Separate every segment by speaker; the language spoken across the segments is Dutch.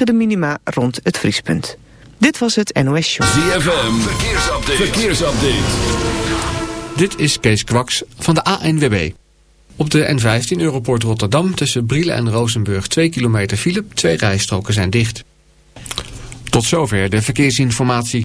Speaker 1: liggen de minima rond het vriespunt. Dit was het NOS Show.
Speaker 2: ZFM, verkeersupdate. verkeersupdate.
Speaker 3: Dit is Kees Kwaks van de ANWB. Op de N15 Europort Rotterdam tussen Brielen en Rozenburg 2 kilometer file. Twee rijstroken zijn dicht. Tot zover de verkeersinformatie.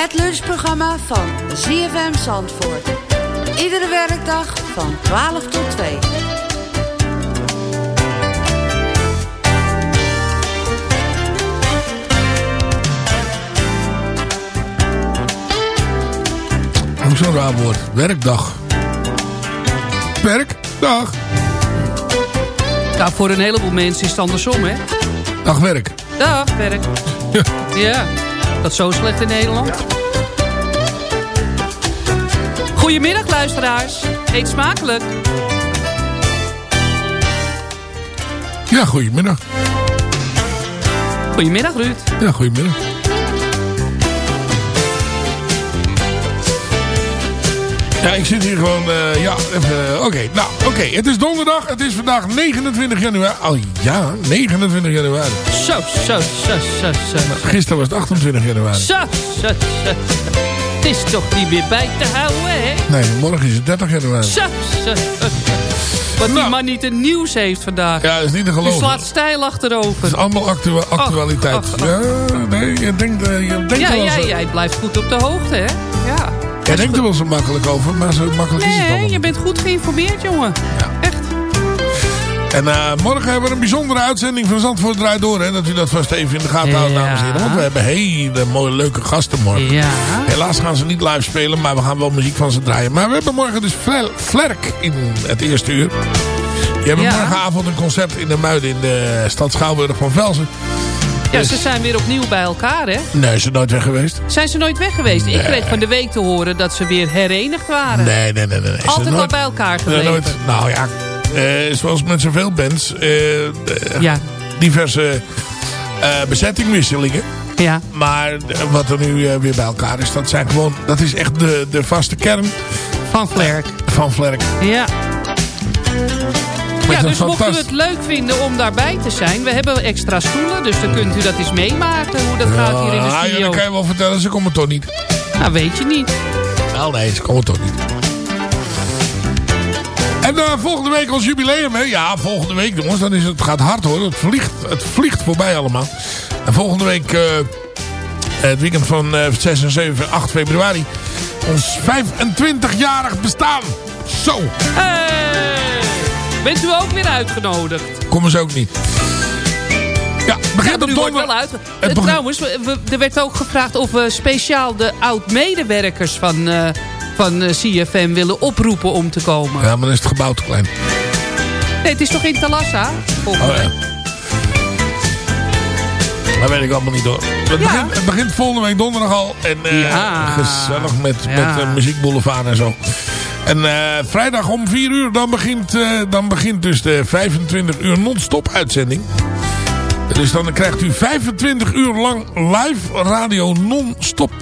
Speaker 4: Het lunchprogramma van ZFM Zandvoort. Iedere werkdag van 12 tot 2.
Speaker 5: Ook zo'n raar woord. Werkdag. Werkdag.
Speaker 6: Ja, voor een heleboel mensen is het andersom, hè?
Speaker 5: Dag werk.
Speaker 6: Dag, werk.
Speaker 5: Ja.
Speaker 6: Dat is zo slecht in Nederland. Goedemiddag, luisteraars. Eet smakelijk.
Speaker 5: Ja, goedemiddag.
Speaker 6: Goedemiddag, Ruud.
Speaker 5: Ja, goedemiddag. Ja, ik zit hier gewoon... eh, ja, eh, Oké, nou, oké. Het is donderdag. Het is vandaag 29 januari. Oh ja, 29 januari.
Speaker 6: Zo, zo, zo, zo, zo.
Speaker 5: Gisteren was het 28 januari.
Speaker 6: Zo, zo, zo. Het is toch niet meer bij te houden, hè?
Speaker 5: Nee, morgen is het 30 januari.
Speaker 6: Zo, zo, zo. Wat die man niet een nieuws heeft vandaag.
Speaker 5: Ja, dat is niet te
Speaker 6: Die
Speaker 5: geloven.
Speaker 6: slaat stijl achterover.
Speaker 5: Het is allemaal actua- actualiteit.
Speaker 6: ach, ach.
Speaker 5: Ja, nee, je denkt, eh, je denkt
Speaker 6: Ja,
Speaker 5: wel
Speaker 6: jij, jij blijft goed op de hoogte, hè? Ja.
Speaker 5: Jij denkt er wel zo makkelijk over, maar zo makkelijk is het allemaal
Speaker 6: Nee, je bent goed geïnformeerd, jongen. Echt.
Speaker 5: En eh, morgen hebben we een bijzondere uitzending van Zandvoort Draait Door. Hè, dat u dat vast even in de gaten houdt,
Speaker 6: Ja.
Speaker 5: dames en heren. Want we hebben hele mooie, leuke gasten morgen.
Speaker 6: Ja.
Speaker 5: Helaas gaan ze niet live spelen, maar we gaan wel muziek van ze draaien. Maar we hebben morgen dus Fler- Flerk in het eerste uur. Die hebben
Speaker 6: Ja.
Speaker 5: morgenavond een concert in de Muiden in de stad Schouwburg van Velzen.
Speaker 6: Ja,
Speaker 5: Dus-
Speaker 6: ze zijn weer opnieuw bij elkaar, hè?
Speaker 5: Nee, ze nooit weg geweest?
Speaker 6: Zijn ze nooit weg geweest? Ik kreeg van de week te horen dat ze weer herenigd waren.
Speaker 5: Nee, nee, nee. nee.
Speaker 6: Altijd al
Speaker 5: nooit-
Speaker 6: bij elkaar gebleven.
Speaker 5: nooit. Nou ja, eh, zoals met zoveel bands. eh,
Speaker 6: Ja.
Speaker 5: Diverse bezettingwisselingen.
Speaker 6: Ja.
Speaker 5: Maar wat er nu weer bij elkaar is, dat zijn gewoon, dat is echt de, de vaste kern
Speaker 6: Van Flerk.
Speaker 5: van Vlerk.
Speaker 6: Ja.
Speaker 5: Met
Speaker 6: Ja, dus mocht u het leuk vinden om daarbij te zijn. We hebben extra stoelen, dus dan kunt u dat eens meemaken hoe dat gaat hier in de
Speaker 5: Ja, ja,
Speaker 6: studio.
Speaker 5: dat kan je wel vertellen, ze komen toch niet.
Speaker 6: Nou, weet je niet.
Speaker 5: Nou nee, ze komen toch niet. En uh, volgende week ons jubileum, hè? Ja, volgende week, jongens, dan is het, het gaat hard hoor. Het vliegt, het vliegt voorbij allemaal. En volgende week, uh, het weekend van uh, 6 en 7, 8 februari, ons 25-jarig bestaan. Zo.
Speaker 6: Hey, bent u ook weer uitgenodigd?
Speaker 5: Komen ze ook niet. Ja, begint
Speaker 6: ja,
Speaker 5: op donderdag.
Speaker 6: wel uit. Het Trouwens, we, we, er werd ook gevraagd of we speciaal de oud-medewerkers van, uh, van uh, CFM willen oproepen om te komen.
Speaker 5: Ja, maar dan is het gebouw te klein.
Speaker 6: Nee, het is toch in Talassa?
Speaker 5: Oh, ja. Dat weet ik allemaal niet hoor. Het, ja. begint, het begint volgende week donderdag al. En uh, ja. gezellig met, met muziekboulevard en zo. En uh, vrijdag om 4 uur, dan begint, uh, dan begint dus de 25 uur non-stop uitzending. Dus dan krijgt u 25 uur lang live radio non-stop.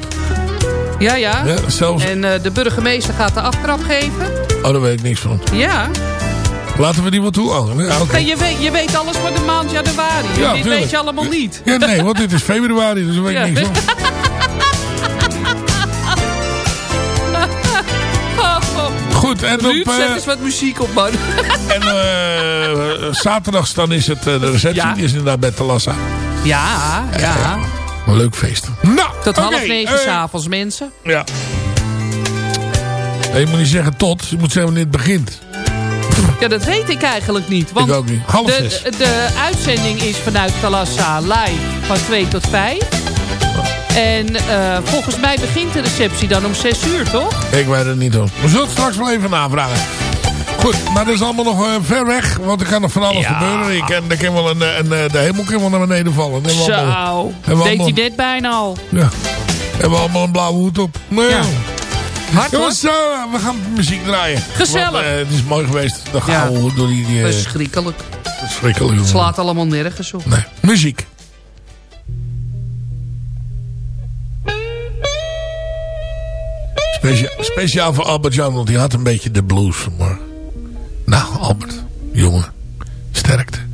Speaker 6: Ja, ja.
Speaker 5: ja zelfs...
Speaker 6: En uh, de burgemeester gaat de aftrap geven.
Speaker 5: Oh, daar weet ik niks van.
Speaker 6: Ja.
Speaker 5: Laten we die wat toe? Oh, okay.
Speaker 6: je, weet, je weet alles voor de maand januari. Ja, dit tuurlijk. weet je allemaal niet.
Speaker 5: Ja, nee, want dit is februari, dus daar weet ik ja. niks van. Goed, en
Speaker 6: Ruud,
Speaker 5: op...
Speaker 6: Zet eens wat muziek op, man.
Speaker 5: en uh, zaterdags dan is het uh, de receptie. Ja. Die is inderdaad bij Talassa.
Speaker 6: Ja, ja.
Speaker 5: een leuk feest. Nou,
Speaker 6: Tot
Speaker 5: okay,
Speaker 6: half negen s'avonds, mensen.
Speaker 5: Ja. Je moet niet zeggen tot. Je moet zeggen wanneer het begint.
Speaker 6: Ja, dat weet ik eigenlijk niet. Want
Speaker 5: ik ook niet. Half
Speaker 6: de, zes. de uitzending is vanuit Talassa live van 2 tot 5. En uh, volgens mij begint de receptie dan om 6 uur, toch?
Speaker 5: Ik weet het niet hoor. We zullen het straks wel even navragen. Goed, maar dat is allemaal nog uh, ver weg. Want er kan nog van alles
Speaker 6: ja.
Speaker 5: gebeuren. Ik kan, er kan wel een, een, de hemel kan wel naar beneden vallen.
Speaker 6: Zo, allemaal, deed allemaal, hij net bijna al.
Speaker 5: Ja, hebben we allemaal een blauwe hoed op. Nou, ja.
Speaker 6: Hard
Speaker 5: Jongens, uh, we gaan muziek draaien.
Speaker 6: Gezellig.
Speaker 5: Want, uh, het is mooi geweest. Dan gaan we door die... Uh,
Speaker 6: Verschrikkelijk.
Speaker 5: Verschrikkelijk.
Speaker 6: Het slaat allemaal nergens op.
Speaker 5: Nee, muziek. Specia speciaal voor Albert Jan, want die had een beetje de blues vanmorgen. Nou, Albert, jongen, sterkte.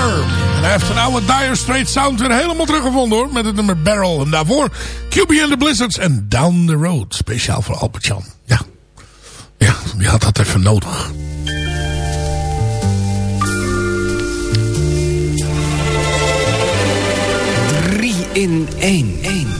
Speaker 5: En hij heeft een oude Dire Straits sound weer helemaal teruggevonden hoor. Met het nummer Barrel. En daarvoor QB and the Blizzards en Down the Road. Speciaal voor Albert Jan. Ja. Ja, die had dat even nodig.
Speaker 7: Drie in één. één.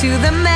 Speaker 8: to the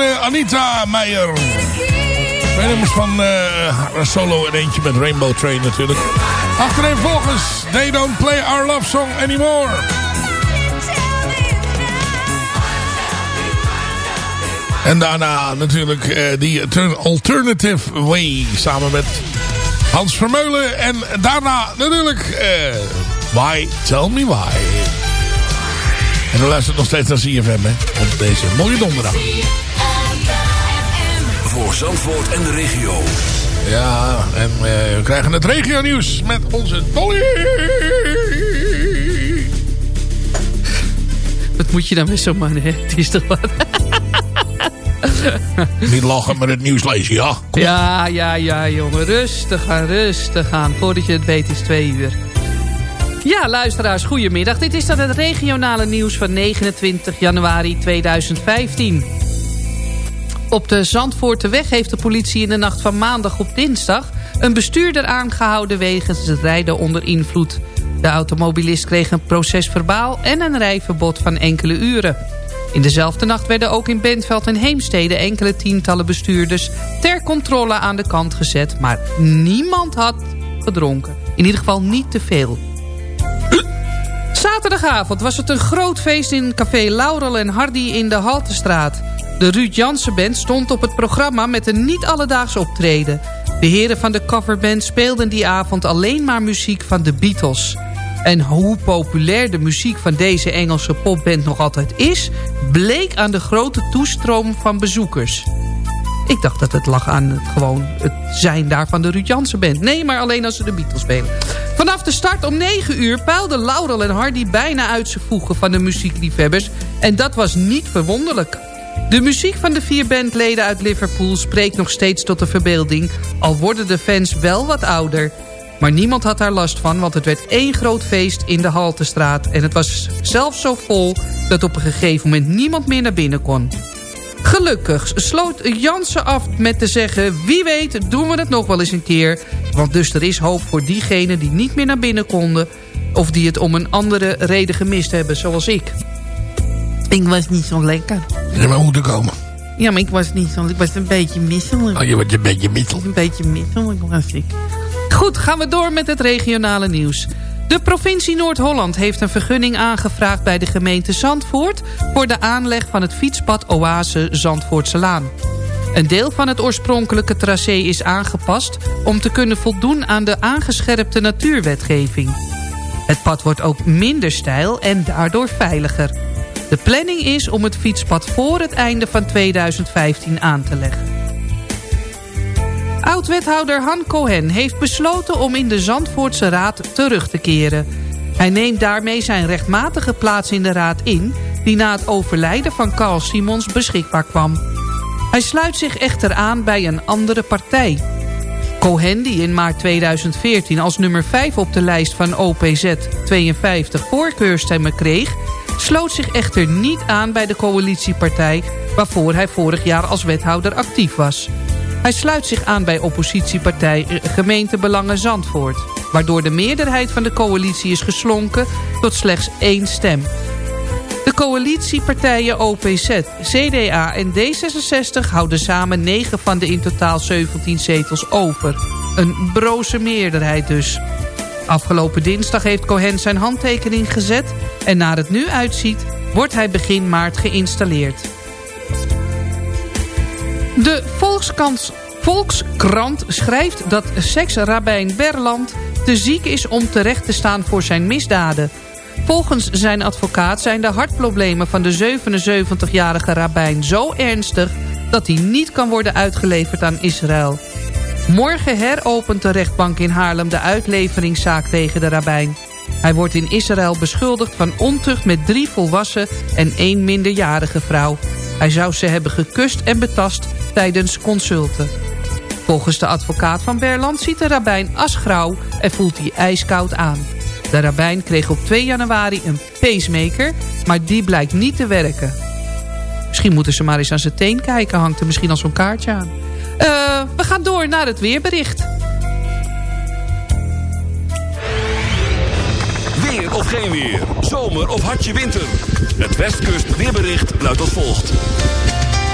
Speaker 5: eh, Anita Meijer. Twee nummers van haar solo en eentje met Rainbow Train natuurlijk. Achterin volgens They Don't Play Our Love Song Anymore. En daarna natuurlijk eh die Alternative Way samen met Hans Vermeulen. En daarna natuurlijk Why, Tell Me Why. En dan luistert nog steeds naar CFM hè, op deze mooie donderdag.
Speaker 2: Voor Zandvoort en de regio.
Speaker 5: Ja, en eh, we krijgen het regio nieuws met onze Dolly.
Speaker 6: Wat moet je dan met zo'n man, hè? Het is toch wat?
Speaker 5: Niet lachen, maar het nieuws lezen, ja.
Speaker 6: Ja, ja, ja, jongen. Rustig aan, rustig aan. Voordat je het weet is twee uur. Ja, luisteraars, goedemiddag. Dit is dan het regionale nieuws van 29 januari 2015. Op de Zandvoorteweg heeft de politie in de nacht van maandag op dinsdag... een bestuurder aangehouden wegens het rijden onder invloed. De automobilist kreeg een procesverbaal en een rijverbod van enkele uren. In dezelfde nacht werden ook in Bentveld en Heemstede enkele tientallen bestuurders... ter controle aan de kant gezet, maar niemand had gedronken. In ieder geval niet te veel. Zaterdagavond was het een groot feest in café Laurel en Hardy in de Haltestraat. De Ruud Jansen Band stond op het programma met een niet-alledaags optreden. De heren van de coverband speelden die avond alleen maar muziek van de Beatles. En hoe populair de muziek van deze Engelse popband nog altijd is... bleek aan de grote toestroom van bezoekers. Ik dacht dat het lag aan het, gewoon het zijn daar van de Ruud Jansen Band. Nee, maar alleen als ze de Beatles spelen. Vanaf de start om 9 uur peilden Laurel en Hardy bijna uit zijn voegen van de muziekliefhebbers. En dat was niet verwonderlijk. De muziek van de vier bandleden uit Liverpool spreekt nog steeds tot de verbeelding... al worden de fans wel wat ouder. Maar niemand had daar last van, want het werd één groot feest in de Haltestraat... en het was zelfs zo vol dat op een gegeven moment niemand meer naar binnen kon. Gelukkig sloot Jansen af met te zeggen... wie weet doen we het nog wel eens een keer. Want dus er is hoop voor diegenen die niet meer naar binnen konden... of die het om een andere reden gemist hebben, zoals ik. Ik was niet zo lekker.
Speaker 5: Je maar moeten komen.
Speaker 6: Ja, maar ik was niet zo... Ik was een beetje misselijk.
Speaker 5: Oh, je wordt een beetje mittel.
Speaker 6: Een beetje misselijk was ik. Goed, gaan we door met het regionale nieuws. De provincie Noord-Holland heeft een vergunning aangevraagd bij de gemeente Zandvoort... voor de aanleg van het fietspad Oase Zandvoortselaan. Een deel van het oorspronkelijke tracé is aangepast... om te kunnen voldoen aan de aangescherpte natuurwetgeving. Het pad wordt ook minder steil en daardoor veiliger. De planning is om het fietspad voor het einde van 2015 aan te leggen. Oud-wethouder Han Cohen heeft besloten om in de Zandvoortse Raad terug te keren. Hij neemt daarmee zijn rechtmatige plaats in de raad in... die na het overlijden van Carl Simons beschikbaar kwam. Hij sluit zich echter aan bij een andere partij. Cohen, die in maart 2014 als nummer 5 op de lijst van OPZ 52 voorkeurstemmen kreeg... sloot zich echter niet aan bij de coalitiepartij... waarvoor hij vorig jaar als wethouder actief was... Hij sluit zich aan bij oppositiepartij Gemeentebelangen Zandvoort... waardoor de meerderheid van de coalitie is geslonken tot slechts één stem. De coalitiepartijen OPZ, CDA en D66 houden samen 9 van de in totaal 17 zetels over. Een broze meerderheid dus. Afgelopen dinsdag heeft Cohen zijn handtekening gezet... en naar het nu uitziet wordt hij begin maart geïnstalleerd. De Volkskans, Volkskrant schrijft dat seksrabijn Berland te ziek is om terecht te staan voor zijn misdaden. Volgens zijn advocaat zijn de hartproblemen van de 77-jarige rabbijn zo ernstig... dat hij niet kan worden uitgeleverd aan Israël. Morgen heropent de rechtbank in Haarlem de uitleveringszaak tegen de rabbijn. Hij wordt in Israël beschuldigd van ontucht met drie volwassen en één minderjarige vrouw. Hij zou ze hebben gekust en betast tijdens consulten. Volgens de advocaat van Berland ziet de rabbijn asgrauw en voelt hij ijskoud aan. De rabbijn kreeg op 2 januari een pacemaker, maar die blijkt niet te werken. Misschien moeten ze maar eens aan zijn teen kijken, hangt er misschien al zo'n kaartje aan. Uh, we gaan door naar het weerbericht.
Speaker 2: Of geen weer, zomer of hartje winter. Het Westkust weerbericht luidt als volgt.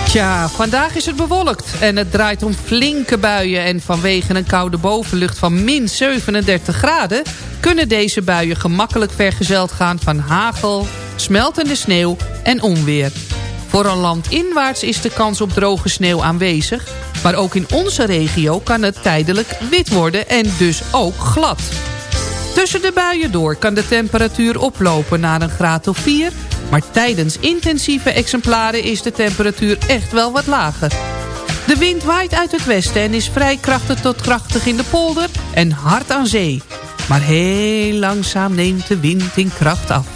Speaker 6: Tja, vandaag is het bewolkt en het draait om flinke buien... en vanwege een koude bovenlucht van min 37 graden... kunnen deze buien gemakkelijk vergezeld gaan van hagel, smeltende sneeuw en onweer. Vooral landinwaarts is de kans op droge sneeuw aanwezig... maar ook in onze regio kan het tijdelijk wit worden en dus ook glad. Tussen de buien door kan de temperatuur oplopen naar een graad of 4... maar tijdens intensieve exemplaren is de temperatuur echt wel wat lager. De wind waait uit het westen en is vrij krachtig tot krachtig in de polder en hard aan zee. Maar heel langzaam neemt de wind in kracht af.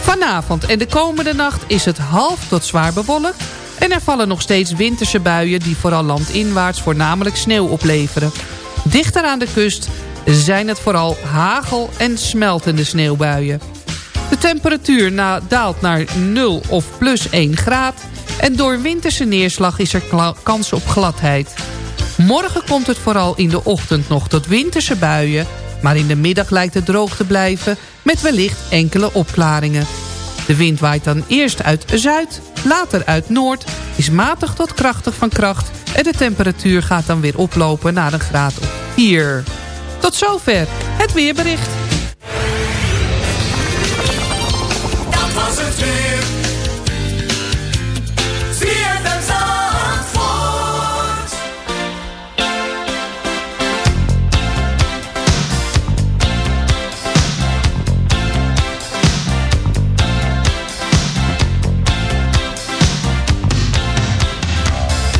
Speaker 6: Vanavond en de komende nacht is het half tot zwaar bewolkt... en er vallen nog steeds winterse buien die vooral landinwaarts voornamelijk sneeuw opleveren. Dichter aan de kust zijn het vooral hagel- en smeltende sneeuwbuien. De temperatuur daalt naar 0 of plus 1 graad... en door winterse neerslag is er kans op gladheid. Morgen komt het vooral in de ochtend nog tot winterse buien... maar in de middag lijkt het droog te blijven... met wellicht enkele opklaringen. De wind waait dan eerst uit zuid, later uit noord... is matig tot krachtig van kracht... en de temperatuur gaat dan weer oplopen naar een graad of 4. Tot zover het weerbericht.
Speaker 8: Dat was het weer. ZFM Zandvoort.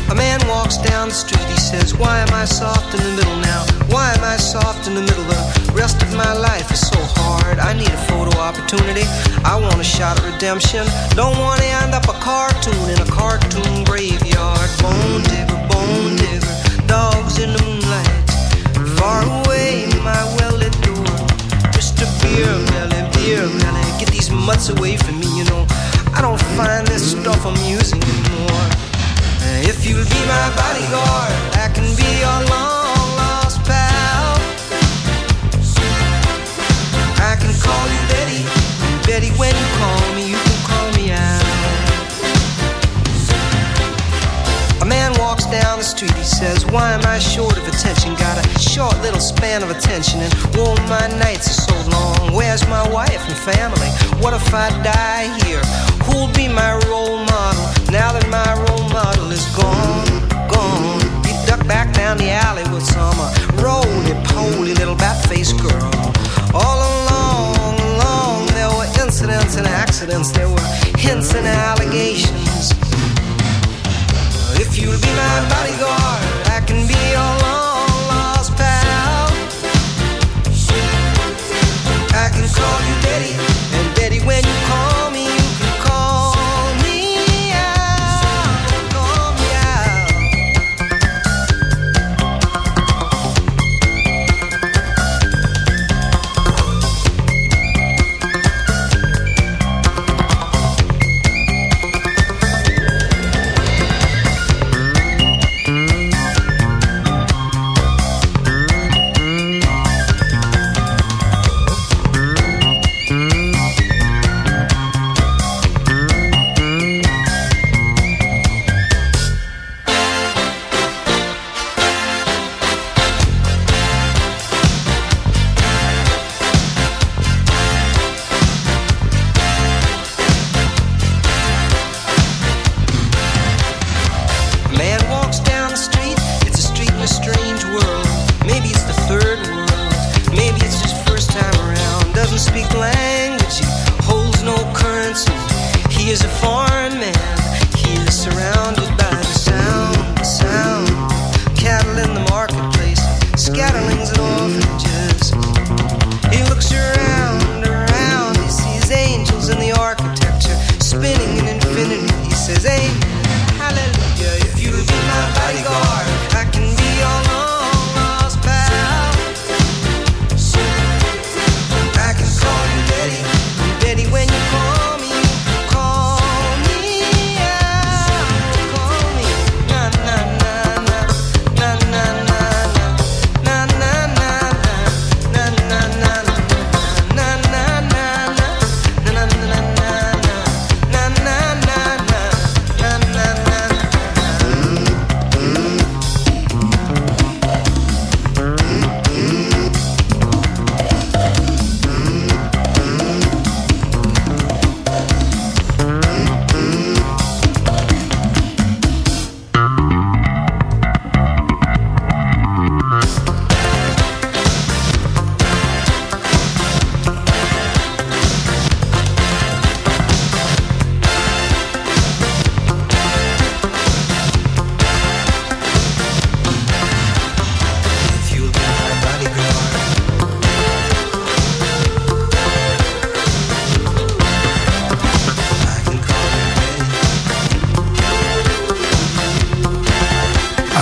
Speaker 9: A man walks down the street, he says, Why am I soft in the middle now? Why am I soft in the middle? The rest of my life is so hard. I need a photo opportunity. I want a shot at redemption. Don't want to end up a cartoon in a cartoon graveyard. If I die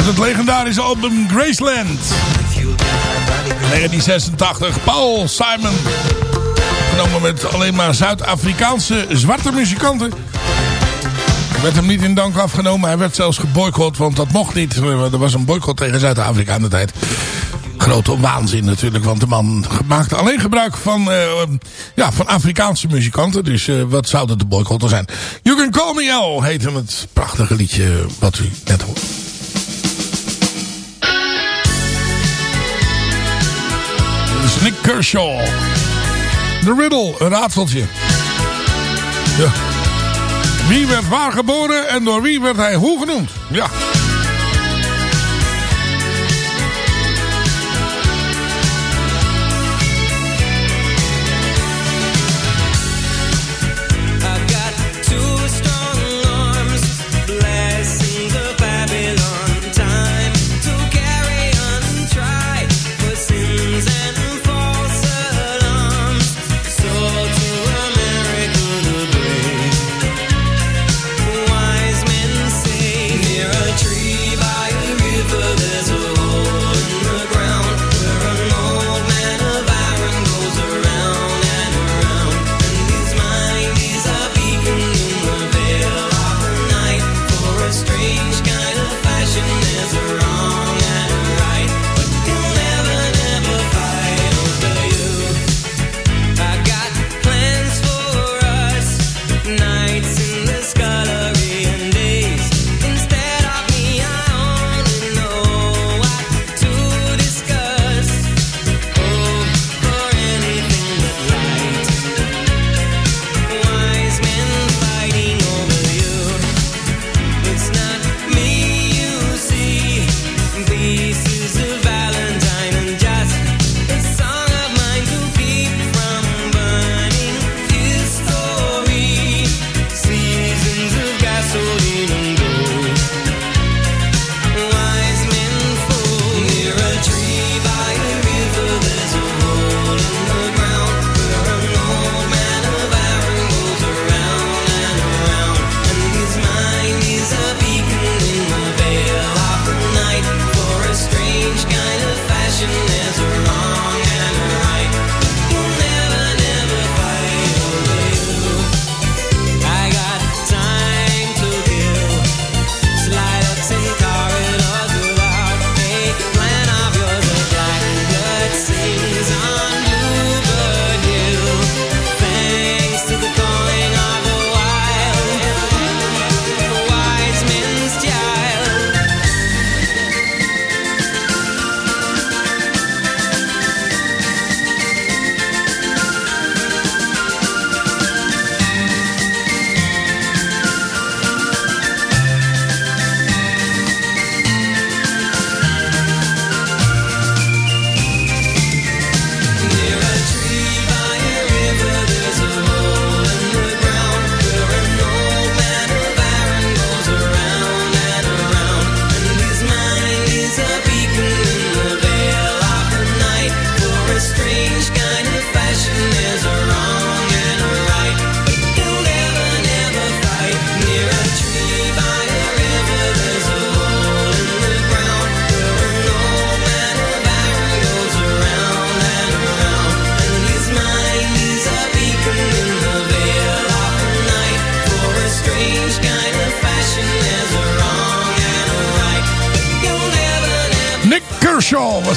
Speaker 10: het legendarische album Graceland. 1986, Paul Simon. Genomen met alleen maar Zuid-Afrikaanse zwarte muzikanten. Er werd hem niet in dank afgenomen. Hij werd zelfs geboycott, want dat mocht niet. Er was een boycott tegen Zuid-Afrika aan de tijd. Grote waanzin natuurlijk, want de man maakte alleen gebruik van, eh, ja, van Afrikaanse muzikanten. Dus uh, wat dat de boycotten zijn? You Can Call Me L heette het prachtige liedje wat u net hoort. Nick Kershaw. The Riddle, een raadseltje. Ja. Wie werd waar geboren en door wie werd hij hoe genoemd? Ja.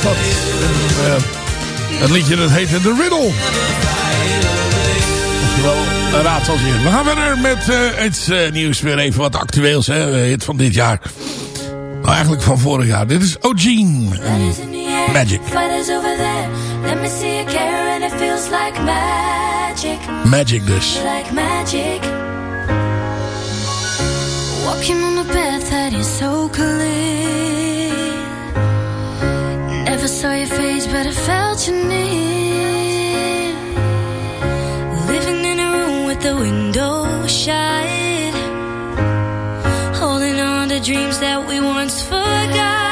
Speaker 10: dat. Uh, eh, het liedje dat heette The Riddle. raadt een je. We gaan verder met uh, het eh, nieuws. Weer even wat actueels, hè. Hit van dit jaar. Nou, eigenlijk van vorig jaar. Dit is O'Gene. Magic.
Speaker 11: Magic
Speaker 10: dus.
Speaker 11: Like magic. Walking on the path that is so clear never saw your face, but I felt your need. Living in a room with the window shut, holding on to dreams that we once forgot.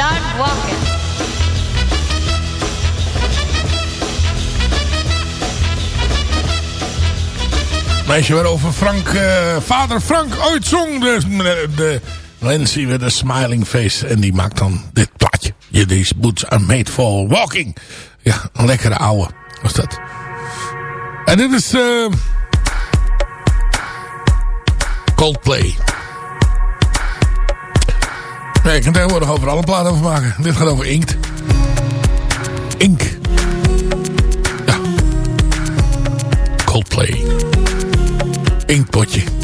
Speaker 12: Start walking.
Speaker 5: Meisje waarover Frank, eh, vader Frank ooit zong. De, de Lindsay with a smiling face. En die maakt dan dit plaatje. Yeah, these boots are made for walking. Ja, een lekkere ouwe was dat. En dit is... eh Coldplay. Nee, ik kan tegenwoordig overal een plaat over maken. Dit gaat over inkt. Ink. Ja. Coldplay. Inkpotje.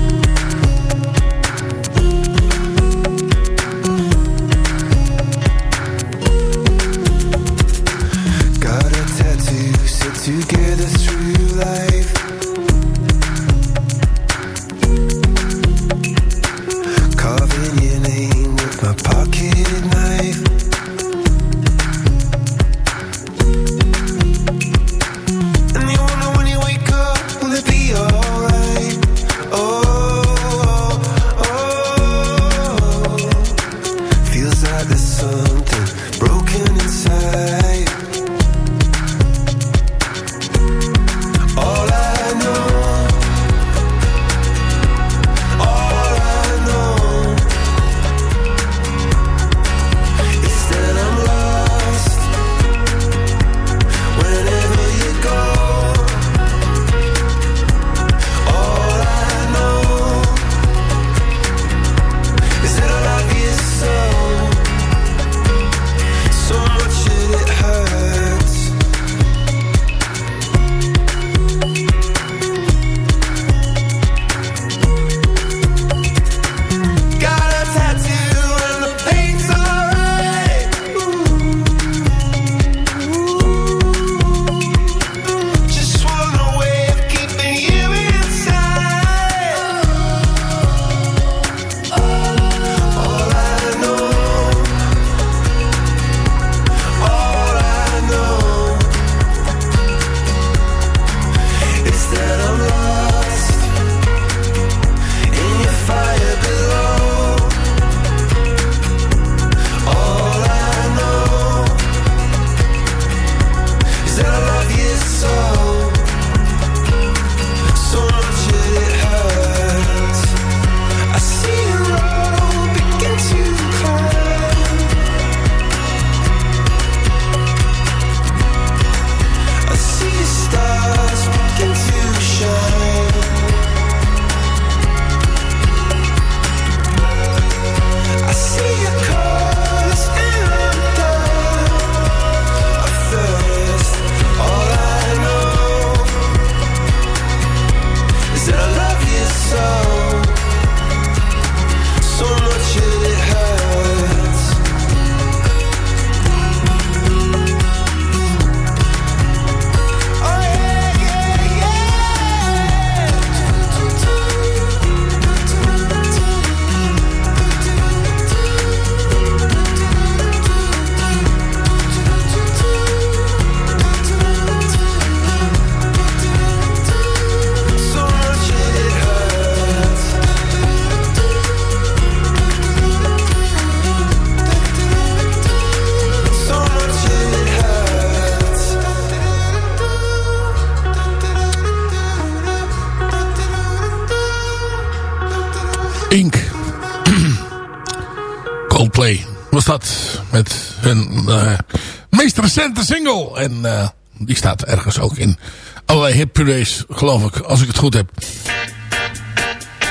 Speaker 13: Recente single. En eh, die staat ergens ook in allerlei hitpurées, geloof ik. Als ik het goed heb.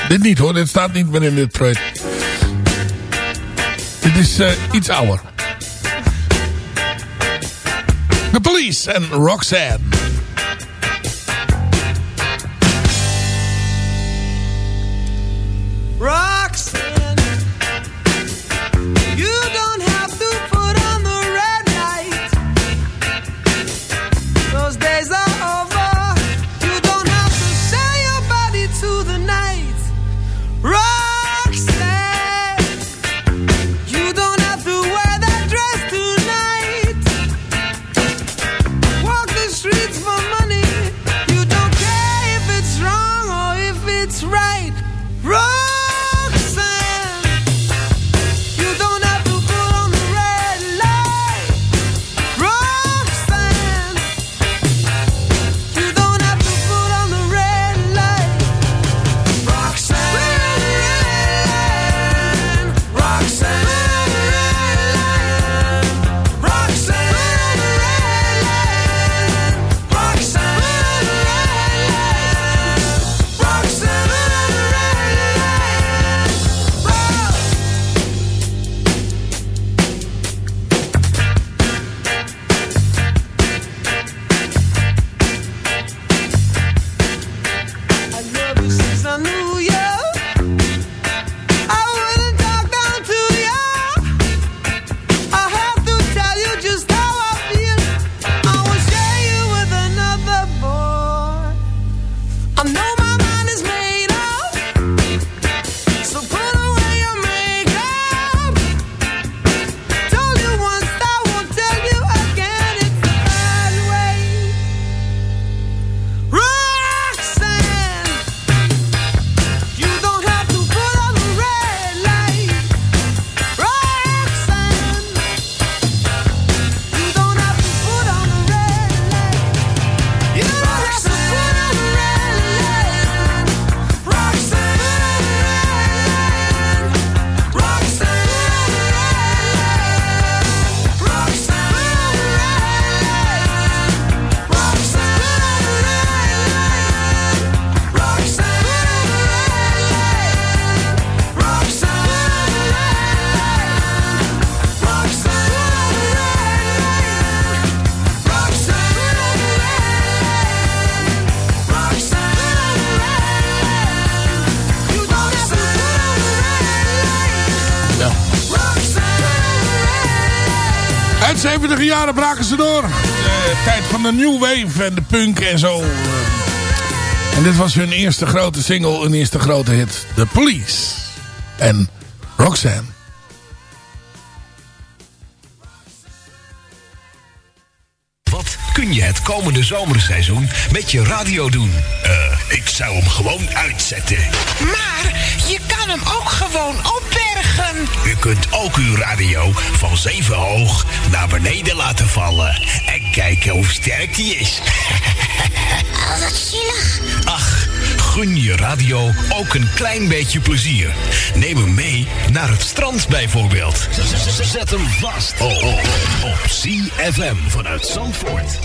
Speaker 13: Dit niet hoor, dit staat niet meer in dit project. Dit is eh, iets ouder. The Police en. Roxanne, 70 jaren braken ze door. De tijd van de new wave en de punk en zo. En dit was hun eerste grote single, hun eerste grote hit. The Police. En Roxanne.
Speaker 9: Wat kun je het komende zomerseizoen met je radio doen? Eh, ik zou hem gewoon uitzetten.
Speaker 11: Maar je kan hem ook gewoon opbergen.
Speaker 9: U kunt ook uw radio van zeven hoog naar beneden laten vallen. En kijken hoe sterk die is.
Speaker 11: Oh, wat zielig.
Speaker 9: Ach, gun je radio ook een klein beetje plezier. Neem hem mee naar het strand bijvoorbeeld. Zet hem vast oh, oh, oh, op CFM vanuit Zandvoort.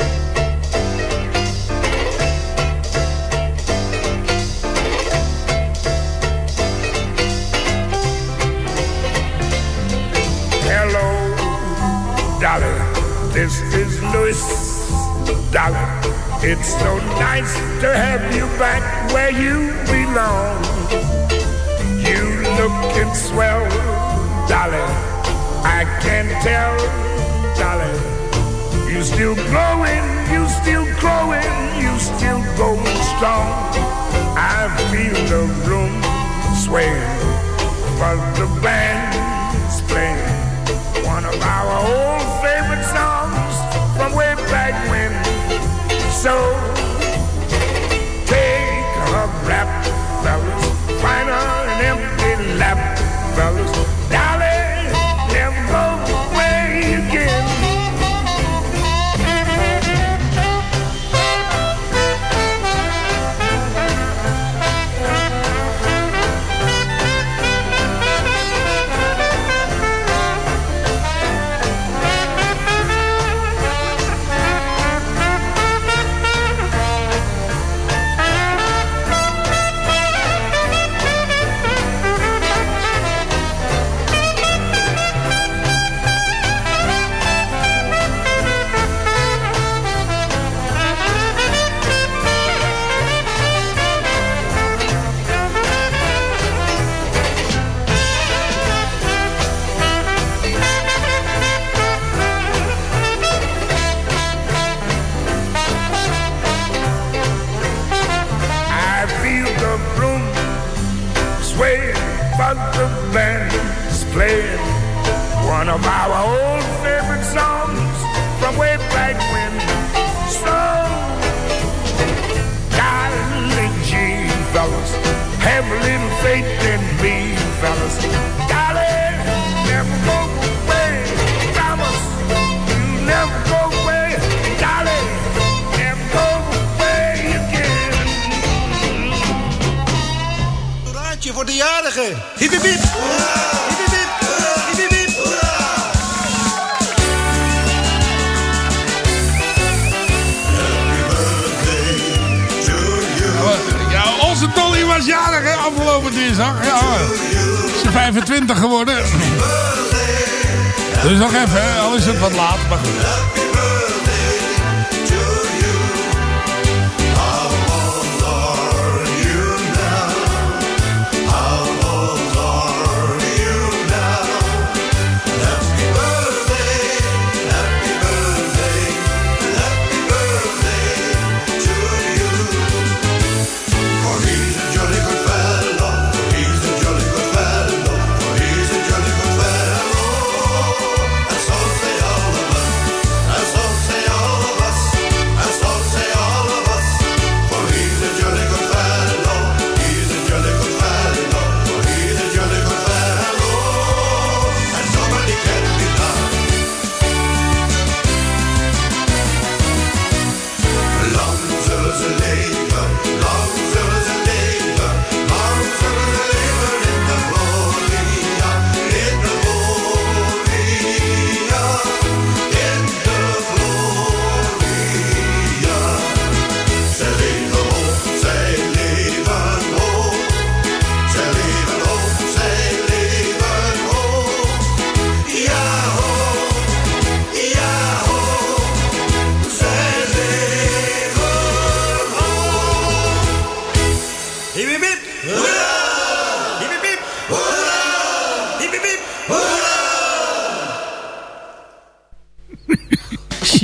Speaker 14: Louis. It's so nice to have you back where you belong. You looking swell, darling. I can tell, darling. You still glowing, you still growing, you still going strong. I feel the room swaying, but the band's playing one of our old favorite songs So. Take a rap, fellas, find an empty lap, fellas,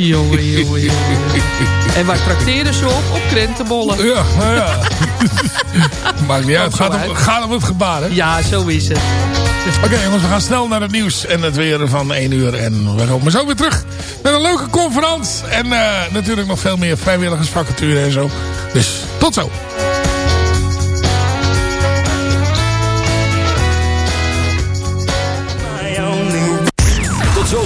Speaker 6: Jongen, jongen, jongen. En waar trakteren ze op? Op krentenbollen.
Speaker 5: Ja, nou ja. Maakt niet uit. Gaat om, gaat om het gebaar, hè?
Speaker 6: Ja, zo is het.
Speaker 5: Oké jongens, we gaan snel naar het nieuws en het weer van 1 uur. En we komen zo weer terug met een leuke conferentie. En eh, natuurlijk nog veel meer vrijwilligersvacature en zo. Dus tot zo.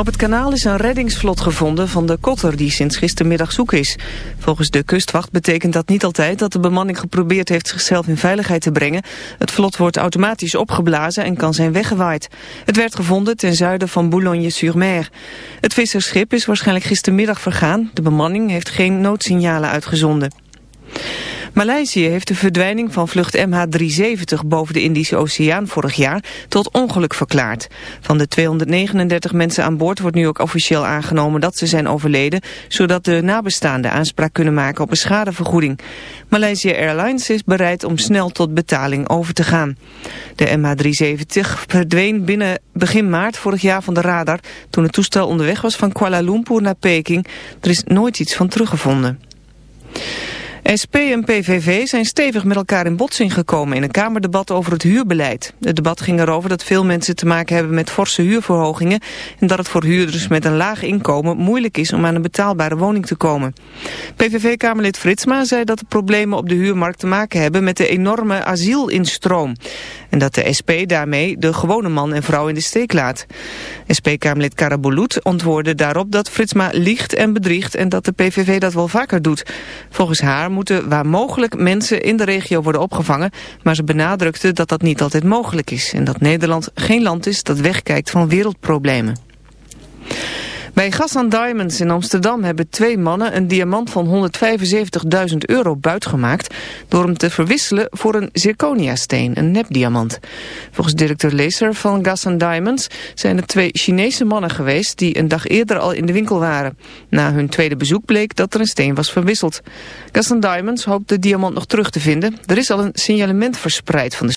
Speaker 1: Op het kanaal is een reddingsvlot gevonden van de kotter die sinds gistermiddag zoek is. Volgens de kustwacht betekent dat niet altijd dat de bemanning geprobeerd heeft zichzelf in veiligheid te brengen. Het vlot wordt automatisch opgeblazen en kan zijn weggewaaid. Het werd gevonden ten zuiden van Boulogne-sur-Mer. Het vissersschip is waarschijnlijk gistermiddag vergaan. De bemanning heeft geen noodsignalen uitgezonden. Maleisië heeft de verdwijning van vlucht MH370 boven de Indische Oceaan vorig jaar tot ongeluk verklaard. Van de 239 mensen aan boord wordt nu ook officieel aangenomen dat ze zijn overleden, zodat de nabestaanden aanspraak kunnen maken op een schadevergoeding. Malaysia Airlines is bereid om snel tot betaling over te gaan. De MH370 verdween binnen begin maart vorig jaar van de radar toen het toestel onderweg was van Kuala Lumpur naar Peking. Er is nooit iets van teruggevonden. SP en PVV zijn stevig met elkaar in botsing gekomen in een kamerdebat over het huurbeleid. Het debat ging erover dat veel mensen te maken hebben met forse huurverhogingen en dat het voor huurders met een laag inkomen moeilijk is om aan een betaalbare woning te komen. PVV-kamerlid Fritsma zei dat de problemen op de huurmarkt te maken hebben met de enorme asielinstroom. En dat de SP daarmee de gewone man en vrouw in de steek laat. SP-kamerlid Karabulut antwoordde daarop dat Fritsma liegt en bedriegt en dat de PVV dat wel vaker doet. Volgens haar moeten waar mogelijk mensen in de regio worden opgevangen, maar ze benadrukte dat dat niet altijd mogelijk is en dat Nederland geen land is dat wegkijkt van wereldproblemen. Bij Gassan Diamonds in Amsterdam hebben twee mannen een diamant van 175.000 euro buitgemaakt door hem te verwisselen voor een zirconiasteen, een nepdiamant. Volgens directeur Leeser van Gassan Diamonds zijn het twee Chinese mannen geweest die een dag eerder al in de winkel waren. Na hun tweede bezoek bleek dat er een steen was verwisseld. Gassan Diamonds hoopt de diamant nog terug te vinden. Er is al een signalement verspreid van de